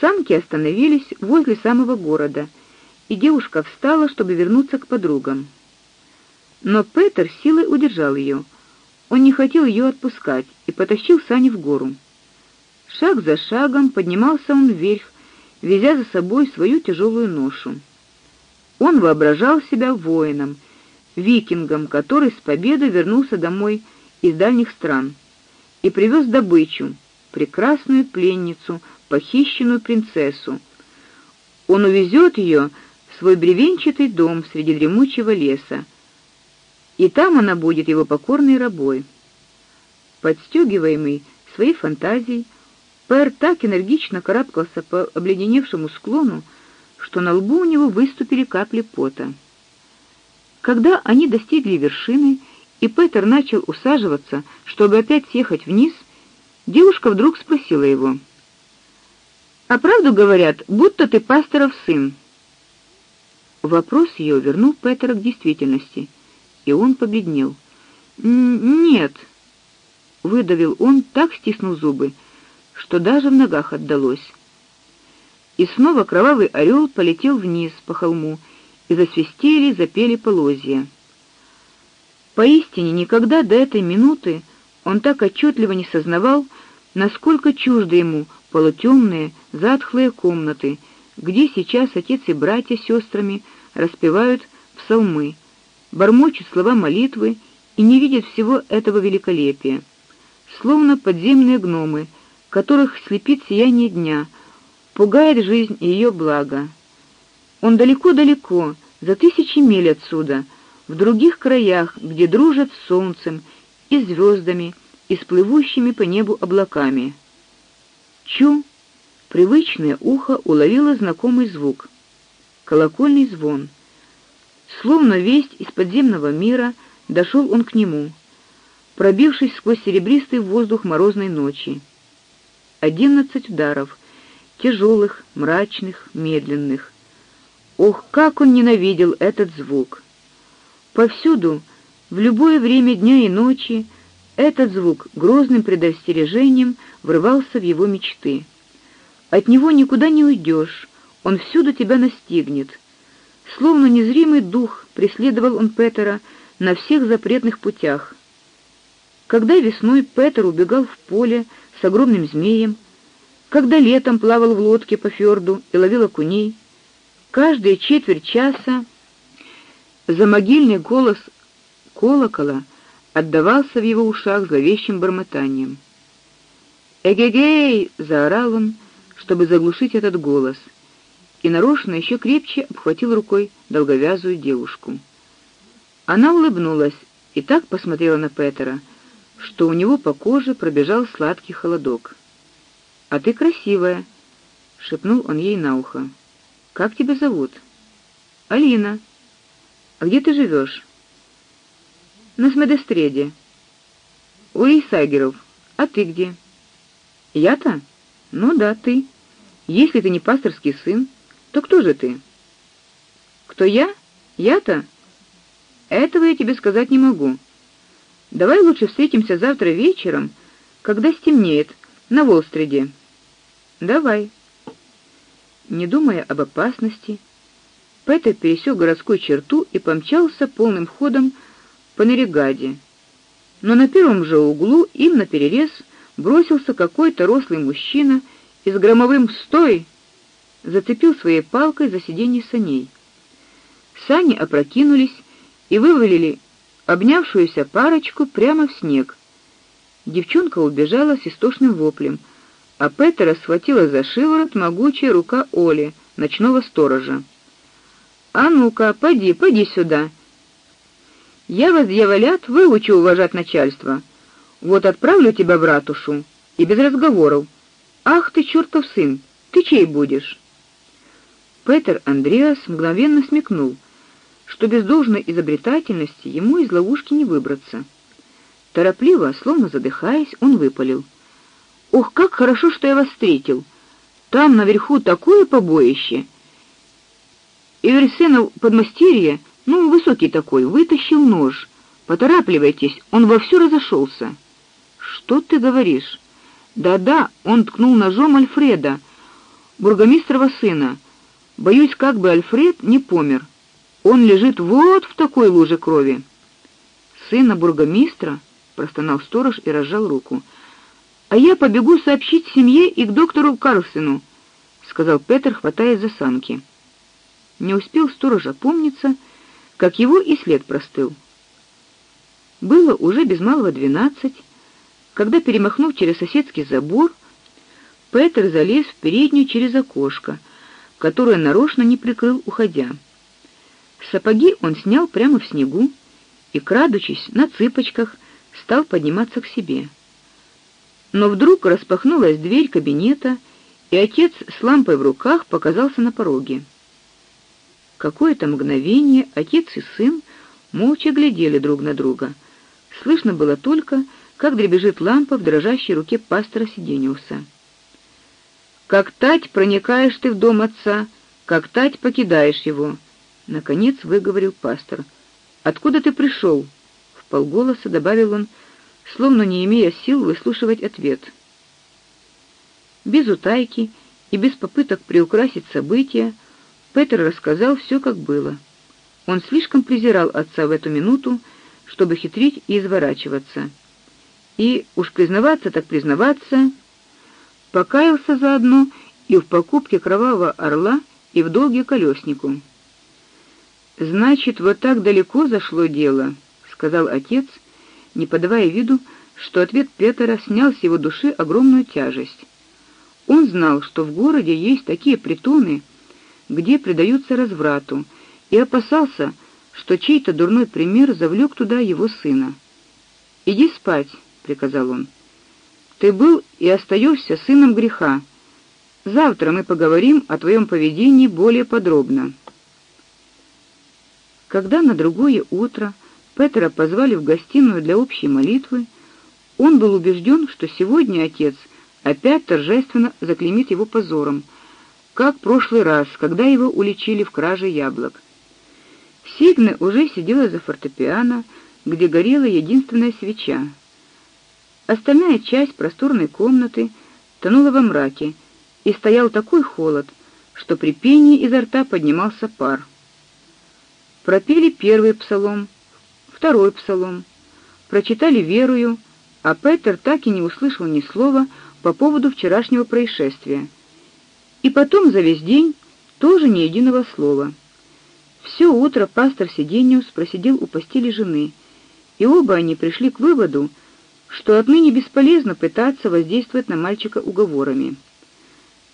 Санки остановились возле самого города, и девушка встала, чтобы вернуться к подругам. Но Петр силой удержал ее. Он не хотел ее отпускать и потащил сани в гору. Шаг за шагом поднимался он вверх, везя за собой свою тяжелую ношу. Он воображал себя воином, викингом, который с победой вернулся домой из дальних стран и привез добычу, прекрасную пленницу, похищенную принцессу. Он увезет ее в свой бревенчатый дом среди дремучего леса, и там она будет его покорной рабой. Подстегиваемый своей фантазией, Пэр так энергично карабкался по обледеневшему склону, что на лбу у него выступили капли пота. Когда они достигли вершины, и Петр начал усаживаться, чтобы опять съехать вниз, девушка вдруг спросила его: "А правду говорят, будто ты пасторов сын?" Вопрос ее вернул Петра к действительности, и он побледнел. "Нет", выдавил он, так стиснув зубы, что даже в ногах отдалось. И снова кровавый орел полетел вниз по холму, и засвистели, запели полозья. Поистине никогда до этой минуты он так отчетливо не сознавал, насколько чужды ему полутемные, затхлые комнаты, где сейчас отец и братья с сестрами распевают псалмы, бормочут слова молитвы и не видят всего этого великолепия, словно подземные гномы, которых слепит сияние дня, пугает жизнь и ее благо. Он далеко-далеко, за тысячи миль отсюда, в других краях, где дружат с солнцем и звездами, и с плывущими по небу облаками. Чу, привычное ухо уловило знакомый звук. Колокольный звон. Словно весть из подземного мира, дошел он к нему, пробившись сквозь серебристый воздух морозной ночи одиннадцать ударов, тяжелых, мрачных, медленных. Ох, как он ненавидел этот звук. Повсюду, в любое время дня и ночи, этот звук грозным предостережением врывался в его мечты. От него никуда не уйдешь, он всюду тебя настигнет. Словно незримый дух преследовал он Петера на всех запретных путях. Когда весной Петр убегал в поле с огромным змеем, когда летом плавал в лодке по фьорду и ловил окуней, каждые четверть часа замогильный голос колокола отдавался в его ушах зловещим бормотанием. «Эгегей!» — заорал он, чтобы заглушить этот голос, и нарочно еще крепче обхватил рукой долговязую девушку. Она улыбнулась и так посмотрела на Петра, что у него по коже пробежал сладкий холодок. А ты красивая, шепнул он ей на ухо. Как тебя зовут? Алина. А где ты живешь? На Смедестреде. У Исагеров. А ты где? Я-то? Ну да, ты. Если ты не пасторский сын, то кто же ты? Кто я? Я-то? Этого я тебе сказать не могу. Давай лучше встретимся завтра вечером, когда стемнеет, на Волстреде. Давай. Не думая об опасности, Петр пересек городскую черту и помчался полным ходом по Нерегаде. Но на первом же углу им наперерез бросился какой-то рослый мужчина и с громовым "Стой!" зацепил своей палкой за сиденье саней. Сани опрокинулись и вывалили обнявшуюся парочку прямо в снег. Девчонка убежала с истошным воплем, а Петра схватила за шиворот могучая рука Оли, ночного сторожа. А ну-ка, поди, поди сюда. Я вас, дьяволят, выучу уважать начальство. Вот отправлю тебя в ратушу, и без разговоров. Ах ты чертов сын, ты чей будешь? Петр Андреас мгновенно смекнул, что без должной изобретательности ему из ловушки не выбраться. Торопливо, словно задыхаясь, он выпалил: "Ох, как хорошо, что я вас встретил. Там наверху такое побоище!" И Версенов подмастерье, ну, высокий такой, вытащил нож. Поторапливайтесь, он вовсю разошелся. Что ты говоришь? Да-да, он ткнул ножом Альфреда. бургомистрова сына. Боюсь, как бы Альфред не помер. Он лежит вот в такой луже крови. Сына бургомистра, простонал сторож и разжал руку. А я побегу сообщить семье и к доктору Карлсону, сказал Петр, хватаясь за санки. Не успел сторож опомниться, как его и след простыл. Было уже без малого двенадцать, когда, перемахнув через соседский забор, Петр залез в переднюю через окошко, которое нарочно не прикрыл, уходя. Сапоги он снял прямо в снегу и, крадучись на цыпочках, стал подниматься к себе. Но вдруг распахнулась дверь кабинета, и отец с лампой в руках показался на пороге. Какое-то мгновение отец и сын молча глядели друг на друга. Слышно было только, как дребезжит лампа в дрожащей руке пастора Сидениуса. Как тать проникаешь ты в дом отца, как тать покидаешь его, наконец выговорил пастор. Откуда ты пришел? в полголоса добавил он, словно не имея сил выслушивать ответ. Без утайки и без попыток приукрасить события, Петр рассказал все, как было. Он слишком презирал отца в эту минуту, чтобы хитрить и изворачиваться. И уж признаваться так признаваться, покаялся заодно и в покупке кровавого орла, и в долге колеснику. Значит, вот так далеко зашло дело, сказал отец, не подавая виду, что ответ Петра снял с его души огромную тяжесть. Он знал, что в городе есть такие притоны, где предаются разврату, и опасался, что чей-то дурной пример завлек туда его сына. "Иди спать", приказал он. "Ты был и остаешься сыном греха. Завтра мы поговорим о твоем поведении более подробно". Когда на другое утро Петра позвали в гостиную для общей молитвы, он был убежден, что сегодня отец опять торжественно заклеймит его позором как в прошлый раз, когда его уличили в краже яблок. Сигна уже сидела за фортепиано, где горела единственная свеча. Остальная часть просторной комнаты тонула во мраке, и стоял такой холод, что при пении изо рта поднимался пар. Пропели первый псалом, второй псалом, прочитали верую, а Петр так и не услышал ни слова по поводу вчерашнего происшествия. И потом за весь день тоже ни единого слова. Все утро пастор Сидениус просидел у постели жены, и оба они пришли к выводу, что отныне бесполезно пытаться воздействовать на мальчика уговорами.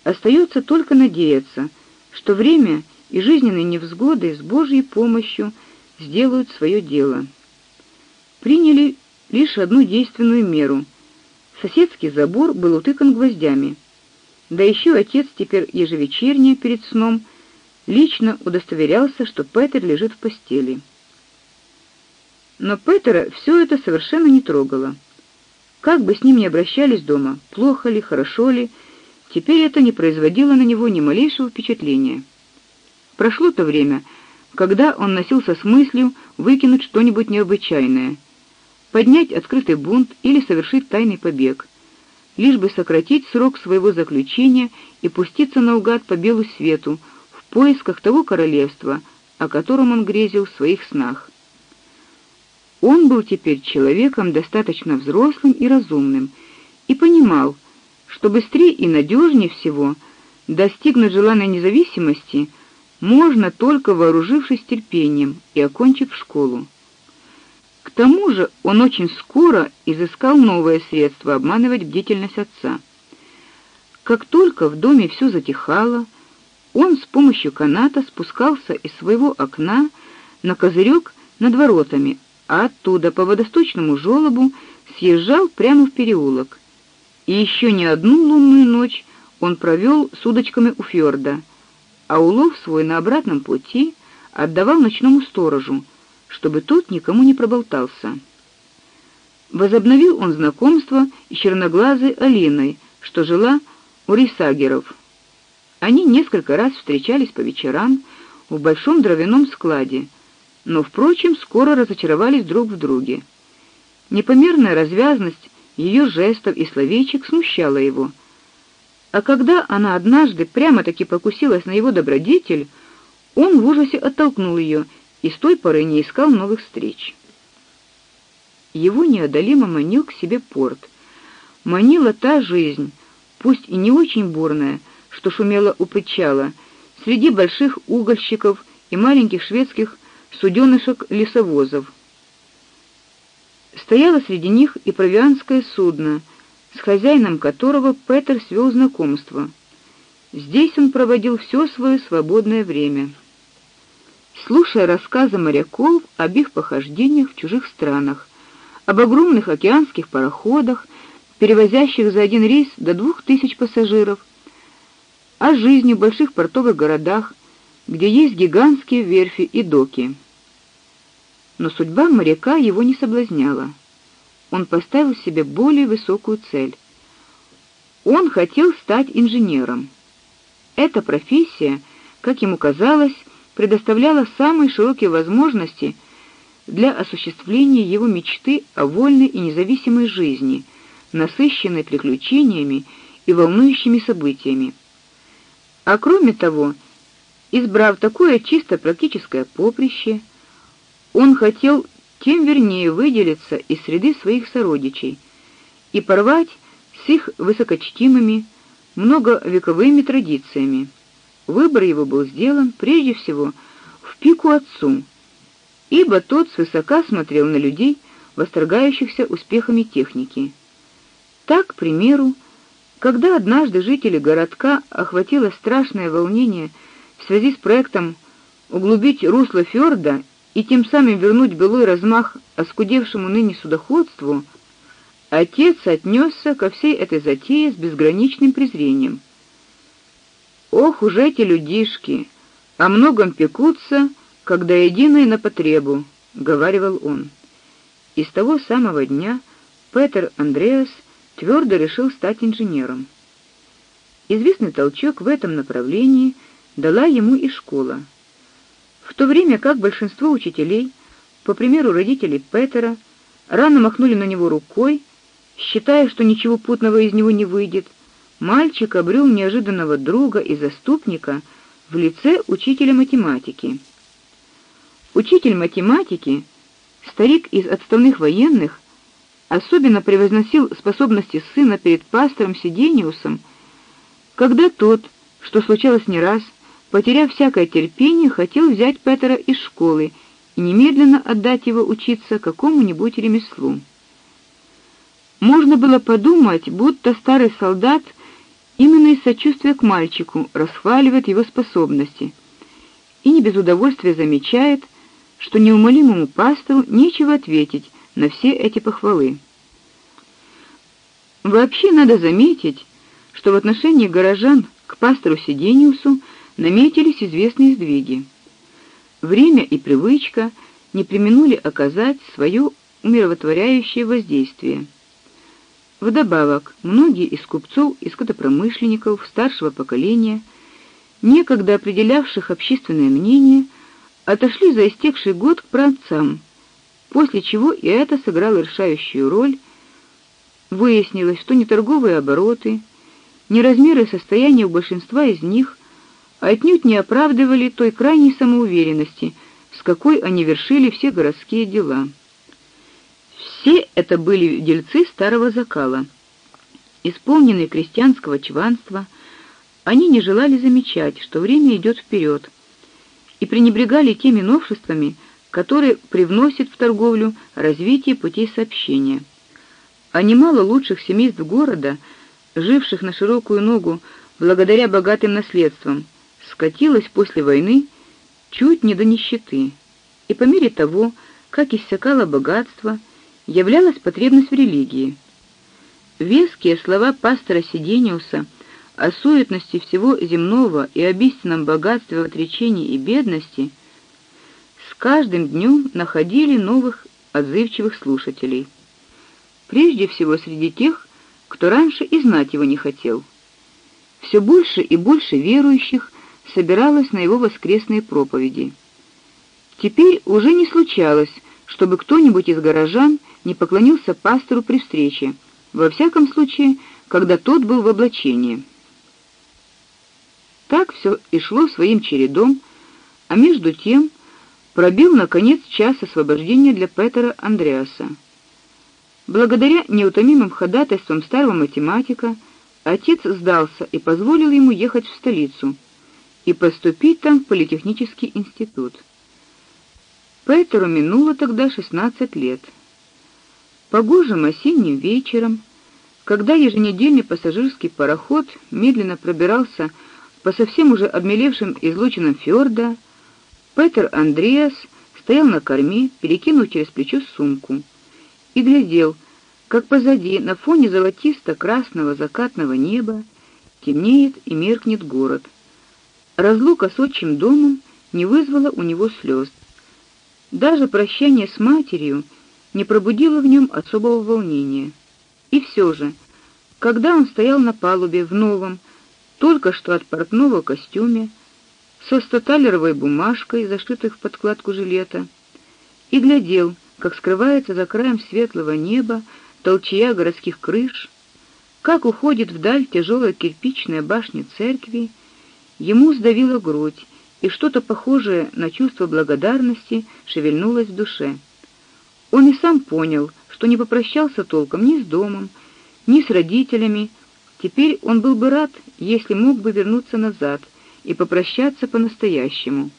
Остается только надеяться, что время и жизненные невзгоды с Божьей помощью сделают свое дело. Приняли лишь одну действенную меру. Соседский забор был утыкан гвоздями. Да еще отец теперь ежевечерне перед сном лично удостоверялся, что Петр лежит в постели. Но Петра все это совершенно не трогало. Как бы с ним ни обращались дома, плохо ли, хорошо ли, теперь это не производило на него ни малейшего впечатления. Прошло то время, когда он носился с мыслью выкинуть что-нибудь необычайное, поднять открытый бунт или совершить тайный побег лишь бы сократить срок своего заключения и пуститься наугад по белу свету в поисках того королевства, о котором он грезил в своих снах. Он был теперь человеком достаточно взрослым и разумным и понимал, что быстрее и надежнее всего достигнуть желанной независимости можно только вооружившись терпением и окончив школу. К тому же он очень скоро изыскал новое средство обманывать бдительность отца. Как только в доме все затихало, он с помощью каната спускался из своего окна на козырек над воротами, а оттуда по водосточному желобу съезжал прямо в переулок. И еще не одну лунную ночь он провел с удочками у фьорда, а улов свой на обратном пути отдавал ночному сторожу, чтобы тот никому не проболтался. Возобновил он знакомство с черноглазой Алиной, что жила у Рисагеров. Они несколько раз встречались по вечерам в большом дровяном складе, но впрочем скоро разочаровались друг в друге. Непомерная развязность ее жестов и словечек смущала его. А когда она однажды прямо-таки покусилась на его добродетель, он в ужасе оттолкнул ее и с той поры не искал новых встреч. Его неодолимо манил к себе порт. Манила та жизнь, пусть и не очень бурная, что шумела у причала, среди больших угольщиков и маленьких шведских суденышек-лесовозов. Стояло среди них и провианское судно, с хозяином которого Петр свел знакомство. Здесь он проводил все свое свободное время. Слушая рассказы моряков об их похождениях в чужих странах, об огромных океанских пароходах, перевозящих за один рейс до двух тысяч пассажиров, о жизни в больших портовых городах, где есть гигантские верфи и доки. Но судьба моряка его не соблазняла. Он поставил себе более высокую цель. Он хотел стать инженером. Эта профессия, как ему казалось, предоставляла самые широкие возможности для осуществления его мечты о вольной и независимой жизни, насыщенной приключениями и волнующими событиями. А кроме того, избрав такое чисто практическое поприще, он хотел тем вернее выделиться из среды своих сородичей и порвать с их высокочтимыми многовековыми традициями. Выбор его был сделан прежде всего в пику отцу, ибо тот свысока смотрел на людей, восторгающихся успехами техники. Так, к примеру, когда однажды жители городка охватило страшное волнение в связи с проектом углубить русло фьорда и тем самым вернуть былой размах оскудевшему ныне судоходству, отец отнесся ко всей этой затее с безграничным презрением. Ох уж эти людишки, о многом пекутся, когда единое на потребу, говаривал он. И с того самого дня Петр Андреас твердо решил стать инженером. Известный толчок в этом направлении дала ему и школа. В то время как большинство учителей, по примеру родителей Петера, рано махнули на него рукой, считая, что ничего путного из него не выйдет, мальчик обрел неожиданного друга и заступника в лице учителя математики. Учитель математики, старик из отставных военных, особенно превозносил способности сына перед пастором Сидениусом, когда тот, что случалось не раз, потеряв всякое терпение, хотел взять Петра из школы и немедленно отдать его учиться какому-нибудь ремеслу. Можно было подумать, будто старый солдат именно из сочувствия к мальчику расхваливает его способности и не без удовольствия замечает, что неумолимому пастору нечего ответить на все эти похвалы. Вообще надо заметить, что в отношении горожан к пастору Сидениусу наметились известные сдвиги. Время и привычка не преминули оказать свое умиротворяющее воздействие. Вдобавок, многие из купцов и скотопромышленников старшего поколения, некогда определявших общественное мнение, отошли за истекший год к праотцам – после чего и это сыграло решающую роль. Выяснилось, что не торговые обороты, не размеры состояния у большинства из них отнюдь не оправдывали той крайней самоуверенности, с какой они вершили все городские дела. Все это были дельцы старого закала. Исполненные крестьянского чванства, они не желали замечать, что время идет вперед, и пренебрегали теми новшествами, который привносит в торговлю развитие путей сообщения. А немало лучших семейств города, живших на широкую ногу благодаря богатым наследствам, скатилось после войны чуть не до нищеты. И по мере того, как иссякало богатство, являлась потребность в религии. Веские слова пастора Сидениуса о суетности всего земного и об истинном богатстве в отречении и бедности – каждым днем находили новых отзывчивых слушателей. Прежде всего среди тех, кто раньше и знать его не хотел. Все больше и больше верующих собиралось на его воскресные проповеди. Теперь уже не случалось, чтобы кто-нибудь из горожан не поклонился пастору при встрече, во всяком случае, когда тот был в облачении. Так все и шло своим чередом, а между тем пробил наконец час освобождения для Петера Андреаса. Благодаря неутомимым ходатайствам старого математика отец сдался и позволил ему ехать в столицу и поступить там в политехнический институт. Петеру минуло тогда 16 лет. Погожим осенним вечером, когда еженедельный пассажирский пароход медленно пробирался по совсем уже обмелевшим излучинам фьорда, Петр Андреас стоял на корме, перекинув через плечо сумку, и глядел, как позади, на фоне золотисто-красного закатного неба, темнеет и меркнет город. Разлука с отчим домом не вызвала у него слез. Даже прощание с матерью не пробудило в нем особого волнения. И все же, когда он стоял на палубе в новом, только что от портного костюме, со статалеровой бумажкой, зашитой в подкладку жилета, и глядел, как скрывается за краем светлого неба толчья городских крыш, как уходит вдаль тяжелая кирпичная башня церкви, ему сдавило грудь, и что-то похожее на чувство благодарности шевельнулось в душе. Он и сам понял, что не попрощался толком ни с домом, ни с родителями. Теперь он был бы рад, если мог бы вернуться назад и попрощаться по-настоящему.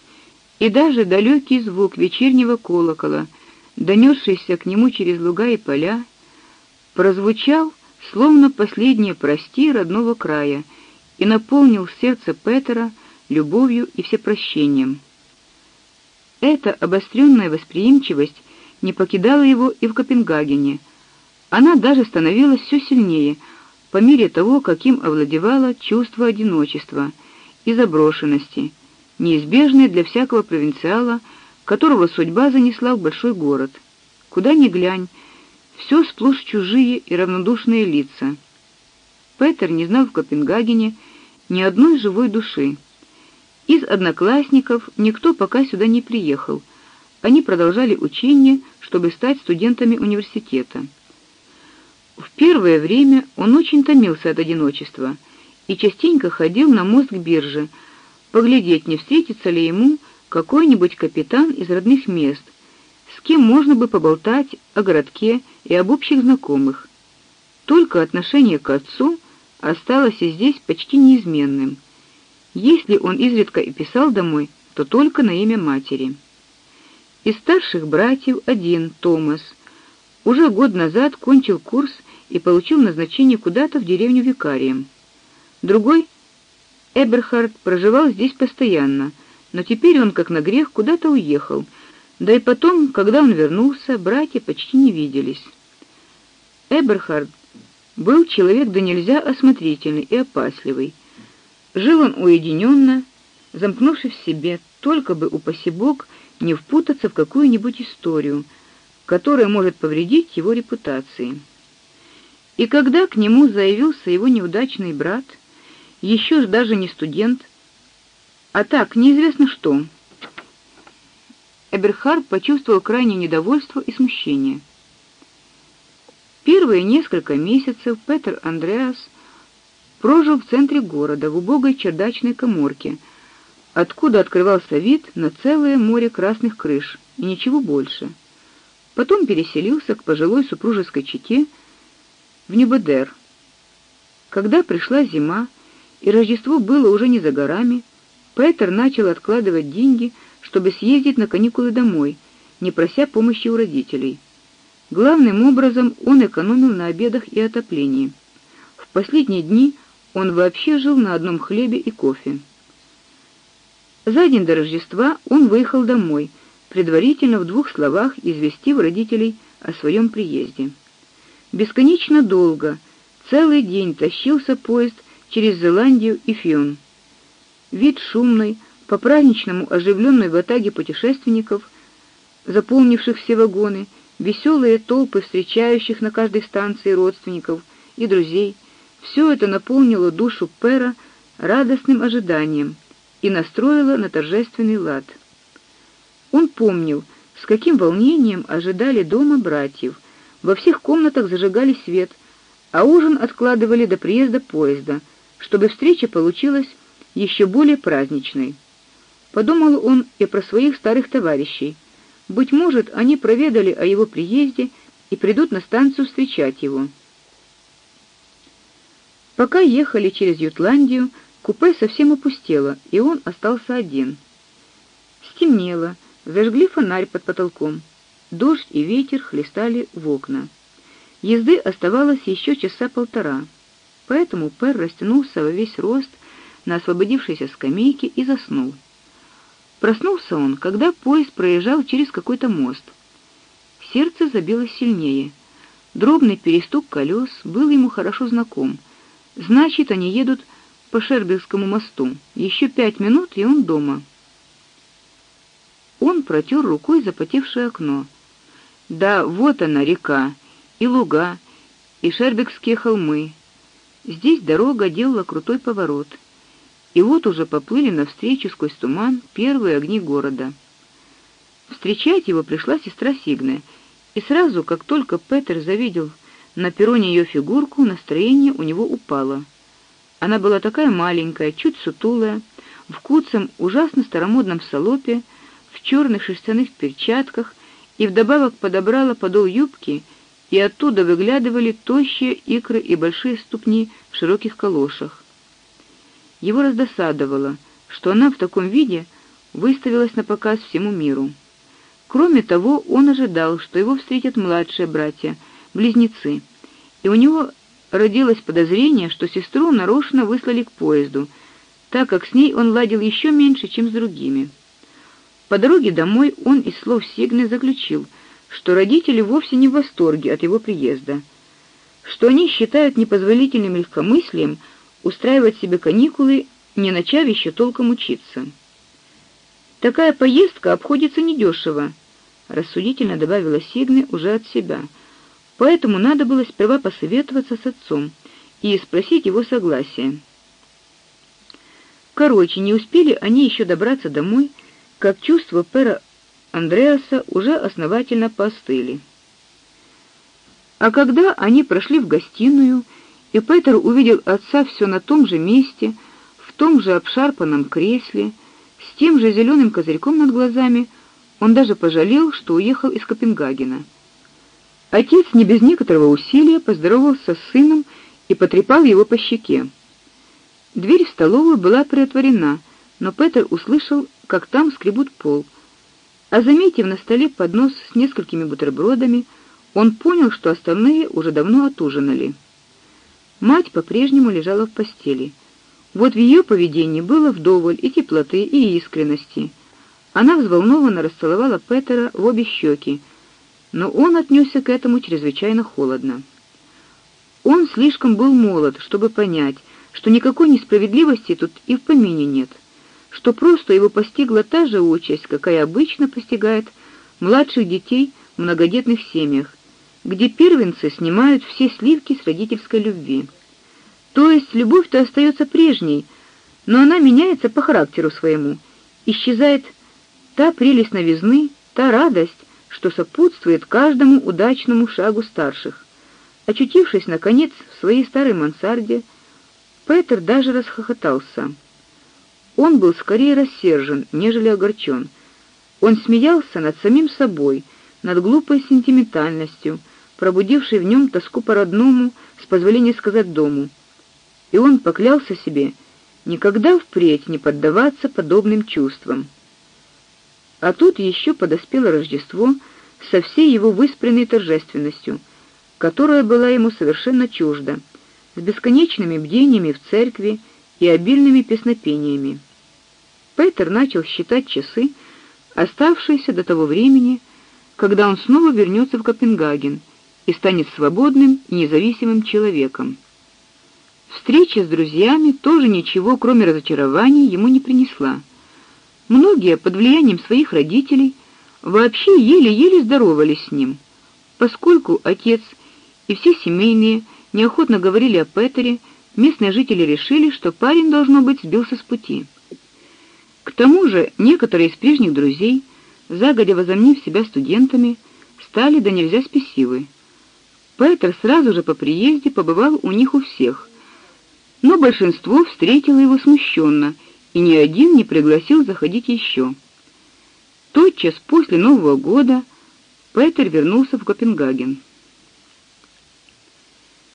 И даже далекий звук вечернего колокола, донесшийся к нему через луга и поля, прозвучал словно последнее прости родного края и наполнил сердце Петра любовью и всепрощением. Эта обостренная восприимчивость не покидала его и в Копенгагене. Она даже становилась все сильнее по мере того, каким овладевало чувство одиночества и заброшенности, неизбежное для всякого провинциала, которого судьба занесла в большой город. Куда ни глянь, все сплошь чужие и равнодушные лица. Петер не знал в Копенгагене ни одной живой души. Из одноклассников никто пока сюда не приехал. Они продолжали учение, чтобы стать студентами университета. В первое время он очень томился от одиночества и частенько ходил на мост к бирже, поглядеть, не встретится ли ему какой-нибудь капитан из родных мест, с кем можно бы поболтать о городке и об общих знакомых. Только отношение к отцу осталось и здесь почти неизменным. Если он изредка и писал домой, то только на имя матери. Из старших братьев один, Томас, уже год назад кончил курс и получил назначение куда-то в деревню викарием. Другой Эберхард проживал здесь постоянно, но теперь он как на грех куда-то уехал да и потом, когда он вернулся, братья почти не виделись. Эберхард был человек да нельзя осмотрительный и опасливый. Жил он уединенно, замкнувшись в себе, только бы упаси Бог не впутаться в какую-нибудь историю, которая может повредить его репутации. И когда к нему заявился его неудачный брат, еще даже не студент, а так неизвестно что, Эберхард почувствовал крайнее недовольство и смущение. Первые несколько месяцев Петр Андреас прожил в центре города в убогой чердачной каморке, откуда открывался вид на целое море красных крыш и ничего больше. Потом переселился к пожилой супружеской чете в Нюбедер. Когда пришла зима и Рождество было уже не за горами, Петр начал откладывать деньги чтобы съездить на каникулы домой, не прося помощи у родителей. Главным образом он экономил на обедах и отоплении. В последние дни он вообще жил на одном хлебе и кофе. За день до Рождества он выехал домой, предварительно в двух словах известив родителей о своем приезде. Бесконечно долго, целый день тащился поезд через Зеландию и Фион. Вид шумный, по-праздничному оживленной ватаге путешественников, заполнивших все вагоны, веселые толпы встречающих на каждой станции родственников и друзей, все это наполнило душу Пера радостным ожиданием и настроило на торжественный лад. Он помнил, с каким волнением ожидали дома братьев. Во всех комнатах зажигали свет, а ужин откладывали до приезда поезда, чтобы встреча получилась еще более праздничной. Подумал он и про своих старых товарищей. Быть может, они проведали о его приезде и придут на станцию встречать его. Пока ехали через Ютландию, купе совсем опустело, и он остался один. Стемнело, зажгли фонарь под потолком. Дождь и ветер хлестали в окна. Езды оставалось еще часа полтора. Поэтому Пер растянулся во весь рост на освободившейся скамейке и заснул. Проснулся он, когда поезд проезжал через какой-то мост. Сердце забилось сильнее. Дробный перестук колес был ему хорошо знаком. Значит, они едут по Шербергскому мосту. Еще пять минут, и он дома. Он протер рукой запотевшее окно. Да, вот она река, и луга, и Шербергские холмы. Здесь дорога делала крутой поворот. И вот уже поплыли навстречу сквозь туман первые огни города. Встречать его пришла сестра Сигне, и сразу, как только Петер завидел на перроне ее фигурку, настроение у него упало. Она была такая маленькая, чуть сутулая, в куцом, ужасно старомодном салопе, в черных шерстяных перчатках и вдобавок подобрала подол юбки, и оттуда выглядывали тощие икры и большие ступни в широких калошах. Его раздосадовало, что она в таком виде выставилась на показ всему миру. Кроме того, он ожидал, что его встретят младшие братья, близнецы, и у него родилось подозрение, что сестру нарочно выслали к поезду, так как с ней он ладил еще меньше, чем с другими. По дороге домой он из слов Сигны заключил, что родители вовсе не в восторге от его приезда, что они считают непозволительным легкомыслием устраивать себе каникулы, не начав еще толком учиться. Такая поездка обходится недешево, рассудительно добавила Сигны уже от себя. Поэтому надо было сперва посоветоваться с отцом и спросить его согласия. Короче, не успели они еще добраться домой, как чувства Пера Андреаса уже основательно постыли. А когда они прошли в гостиную, и Петр увидел отца все на том же месте, в том же обшарпанном кресле, с тем же зеленым козырьком над глазами. Он даже пожалел, что уехал из Копенгагена. Отец не без некоторого усилия поздоровался с сыном и потрепал его по щеке. Дверь в столовую была приотворена, но Петр услышал, как там скребут пол. А заметив на столе поднос с несколькими бутербродами, он понял, что остальные уже давно отужинали. Мать по-прежнему лежала в постели. Вот в ее поведении было вдоволь и теплоты, и искренности. Она взволнованно расцеловала Петера в обе щеки, но он отнесся к этому чрезвычайно холодно. Он слишком был молод, чтобы понять, что никакой несправедливости тут и в помине нет, что просто его постигла та же участь, какая обычно постигает младших детей в многодетных семьях, где первенцы снимают все сливки с родительской любви. То есть любовь-то остается прежней, но она меняется по характеру своему. Исчезает та прелесть новизны, та радость, что сопутствует каждому удачному шагу старших. Очутившись наконец в своей старой мансарде, Петр даже расхохотался. Он был скорее рассержен, нежели огорчен. Он смеялся над самим собой, над глупой сентиментальностью, пробудившей в нем тоску по родному, с позволения сказать дому. И он поклялся себе никогда впредь не поддаваться подобным чувствам. А тут еще подоспело Рождество со всей его выспренной торжественностью, которая была ему совершенно чужда, с бесконечными бдениями в церкви и обильными песнопениями. Петр начал считать часы, оставшиеся до того времени, когда он снова вернется в Копенгаген и станет свободным независимым человеком. Встреча с друзьями тоже ничего, кроме разочарования, ему не принесла. Многие под влиянием своих родителей вообще еле-еле здоровались с ним, поскольку отец и все семейные неохотно говорили о Петере, местные жители решили, что парень должно быть сбился с пути. К тому же, некоторые из прежних друзей, загодя возомнив себя студентами, стали до нельзя спесивы. Петр сразу же по приезде побывал у них у всех но большинство встретило его смущенно, и ни один не пригласил заходить еще. Тотчас после Нового года Петер вернулся в Копенгаген.